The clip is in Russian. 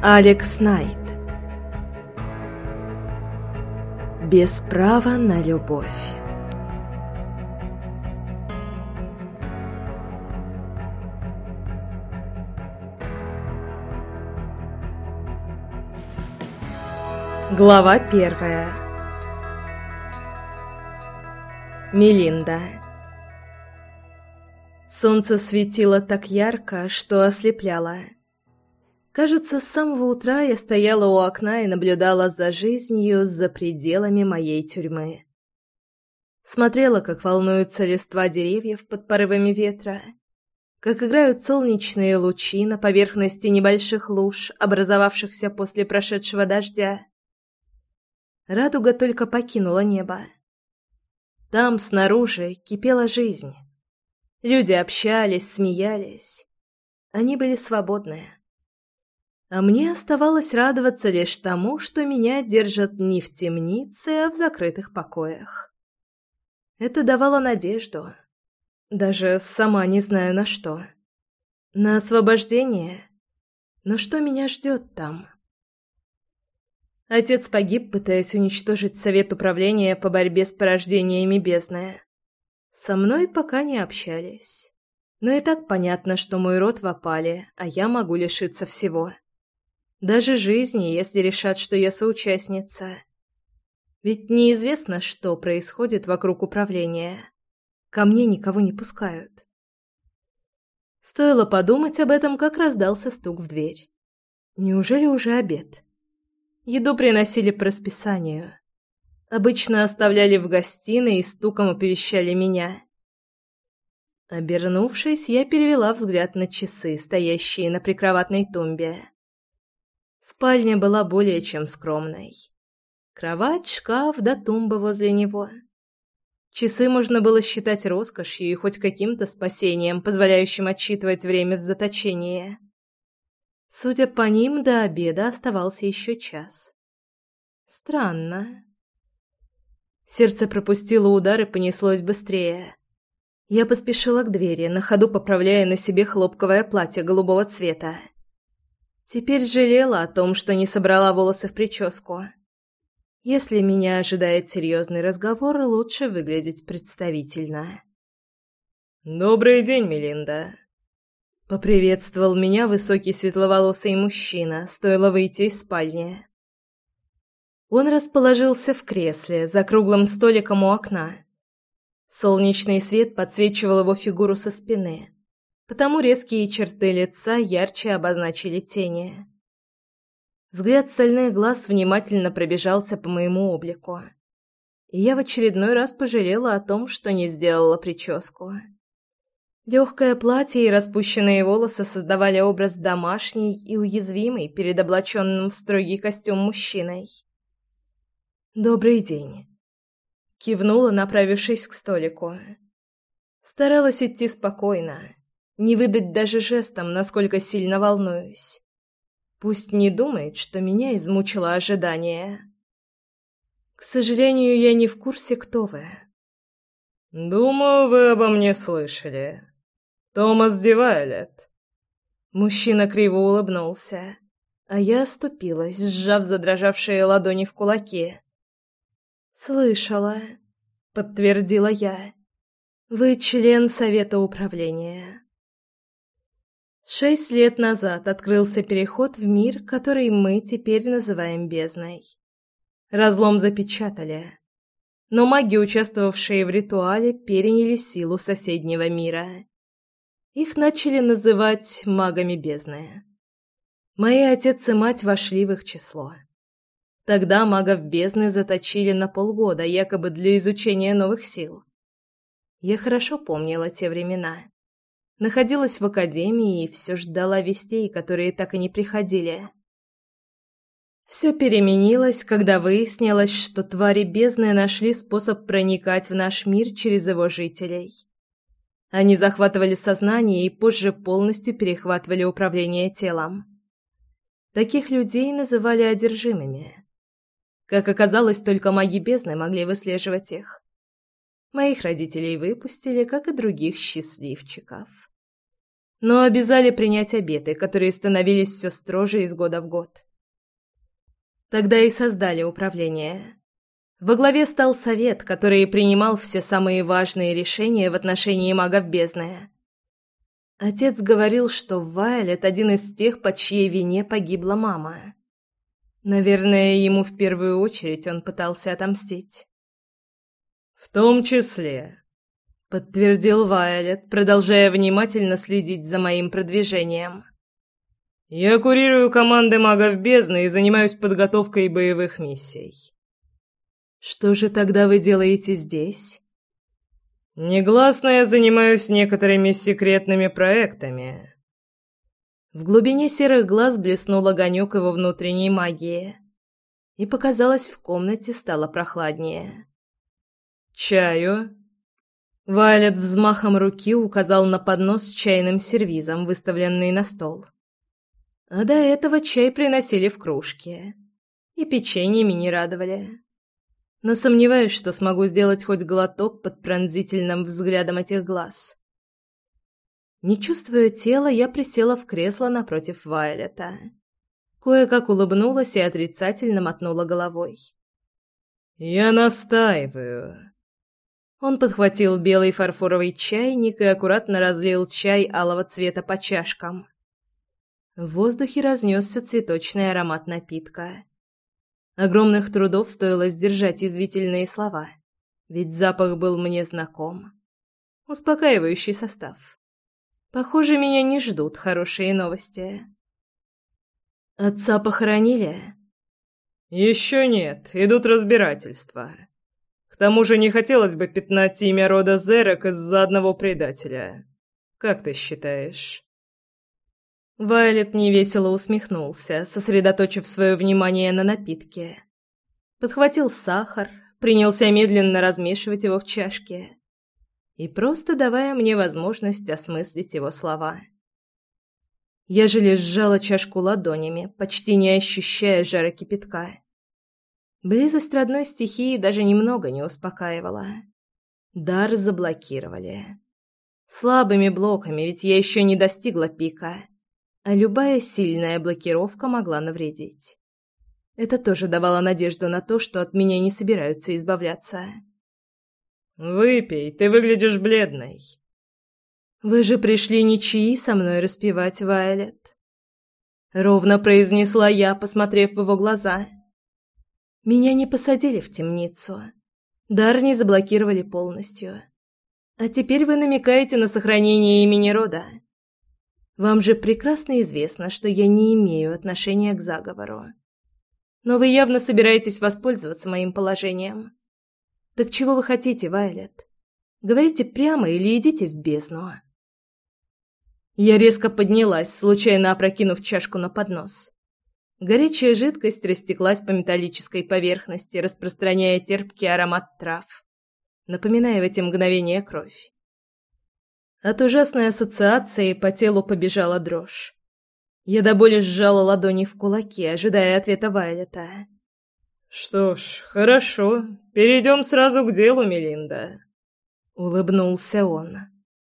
Алекс Найт. Без права на любовь. Глава первая. Мелинда. Солнце светило так ярко, что ослепляло. Кажется, с самого утра я стояла у окна и наблюдала за жизнью за пределами моей тюрьмы. Смотрела, как волнуются листва деревьев под порывами ветра, как играют солнечные лучи на поверхности небольших луж, образовавшихся после прошедшего дождя. Радуга только покинула небо. Там, снаружи, кипела жизнь. Люди общались, смеялись. Они были свободны. А мне оставалось радоваться лишь тому, что меня держат не в темнице, а в закрытых покоях. Это давало надежду. Даже сама не знаю на что. На освобождение. Но что меня ждет там? Отец погиб, пытаясь уничтожить совет управления по борьбе с порождениями бездны. Со мной пока не общались. Но и так понятно, что мой род в опале, а я могу лишиться всего. Даже жизни, если решат, что я соучастница. Ведь неизвестно, что происходит вокруг управления. Ко мне никого не пускают. Стоило подумать об этом, как раздался стук в дверь. Неужели уже обед? Еду приносили по расписанию. Обычно оставляли в гостиной и стуком оперещали меня. Обернувшись, я перевела взгляд на часы, стоящие на прикроватной тумбе. Спальня была более чем скромной. Кровать, шкаф да тумба возле него. Часы можно было считать роскошью и хоть каким-то спасением, позволяющим отсчитывать время в заточении. Судя по ним, до обеда оставался еще час. Странно. Сердце пропустило удар и понеслось быстрее. Я поспешила к двери, на ходу поправляя на себе хлопковое платье голубого цвета. Теперь жалела о том, что не собрала волосы в прическу. Если меня ожидает серьезный разговор, лучше выглядеть представительно. «Добрый день, Мелинда!» Поприветствовал меня высокий светловолосый мужчина, стоило выйти из спальни. Он расположился в кресле за круглым столиком у окна. Солнечный свет подсвечивал его фигуру со спины потому резкие черты лица ярче обозначили тени. Взгляд стальных глаз внимательно пробежался по моему облику. И я в очередной раз пожалела о том, что не сделала прическу. Легкое платье и распущенные волосы создавали образ домашний и уязвимый перед облаченным в строгий костюм мужчиной. «Добрый день», — кивнула, направившись к столику. Старалась идти спокойно, не выдать даже жестом, насколько сильно волнуюсь. Пусть не думает, что меня измучило ожидание. К сожалению, я не в курсе, кто вы. Думаю, вы обо мне слышали. Томас Дивайлет. Мужчина криво улыбнулся, а я оступилась, сжав задрожавшие ладони в кулаки. «Слышала», — подтвердила я. «Вы член Совета Управления». Шесть лет назад открылся переход в мир, который мы теперь называем бездной. Разлом запечатали. Но маги, участвовавшие в ритуале, переняли силу соседнего мира. Их начали называть магами бездны. Мои отец и мать вошли в их число. Тогда магов бездны заточили на полгода, якобы для изучения новых сил. Я хорошо помнила те времена находилась в академии и все ждала вестей, которые так и не приходили. Все переменилось, когда выяснилось, что твари бездны нашли способ проникать в наш мир через его жителей. Они захватывали сознание и позже полностью перехватывали управление телом. Таких людей называли одержимыми. Как оказалось, только маги бездны могли выслеживать их. Моих родителей выпустили, как и других счастливчиков. но обязали принять обеты, которые становились все строже из года в год. Тогда и создали управление. Во главе стал совет, который принимал все самые важные решения в отношении магов бездны. Отец говорил, что Вайлет один из тех, по чьей вине погибла мама. Наверное, ему в первую очередь он пытался отомстить. «В том числе», — подтвердил Вайлет, продолжая внимательно следить за моим продвижением. «Я курирую команды магов бездны и занимаюсь подготовкой боевых миссий». Что же тогда вы делаете здесь? Негласно я занимаюсь некоторыми секретными проектами. В глубине серых глаз блеснул огонек его внутренней магии. И показалось, в комнате стало прохладнее. «Чаю?» Вайлет взмахом руки указал на поднос с чайным сервизом, выставленный на стол. А до этого чай приносили в кружке. И печеньями не радовали но сомневаюсь, что смогу сделать хоть глоток под пронзительным взглядом этих глаз. Не чувствуя тела, я присела в кресло напротив Вайлета. Кое-как улыбнулась и отрицательно мотнула головой. «Я настаиваю». Он подхватил белый фарфоровый чайник и аккуратно разлил чай алого цвета по чашкам. В воздухе разнесся цветочный аромат напитка. Огромных трудов стоило сдержать извительные слова, ведь запах был мне знаком. Успокаивающий состав. Похоже, меня не ждут хорошие новости. Отца похоронили? Еще нет, идут разбирательства. Тому же не хотелось бы пятнать имя рода Зерек из-за одного предателя. Как ты считаешь? Вайлет невесело усмехнулся, сосредоточив свое внимание на напитке. Подхватил сахар, принялся медленно размешивать его в чашке и просто давая мне возможность осмыслить его слова. Я же лишь сжала чашку ладонями, почти не ощущая жара кипятка. Близость родной стихии даже немного не успокаивала. Дар заблокировали. Слабыми блоками, ведь я еще не достигла пика а любая сильная блокировка могла навредить. Это тоже давало надежду на то, что от меня не собираются избавляться. «Выпей, ты выглядишь бледной». «Вы же пришли ничьи со мной распевать, Вайлет?» Ровно произнесла я, посмотрев в его глаза. «Меня не посадили в темницу. Дар не заблокировали полностью. А теперь вы намекаете на сохранение имени рода. Вам же прекрасно известно, что я не имею отношения к заговору. Но вы явно собираетесь воспользоваться моим положением. Так чего вы хотите, Вайлет? Говорите прямо или идите в бездну. Я резко поднялась, случайно опрокинув чашку на поднос. Горячая жидкость растеклась по металлической поверхности, распространяя терпкий аромат трав, напоминая в эти мгновения кровь. От ужасной ассоциации по телу побежала дрожь. Я до боли сжала ладони в кулаки, ожидая ответа Вайлета. «Что ж, хорошо. Перейдем сразу к делу, Мелинда», — улыбнулся он.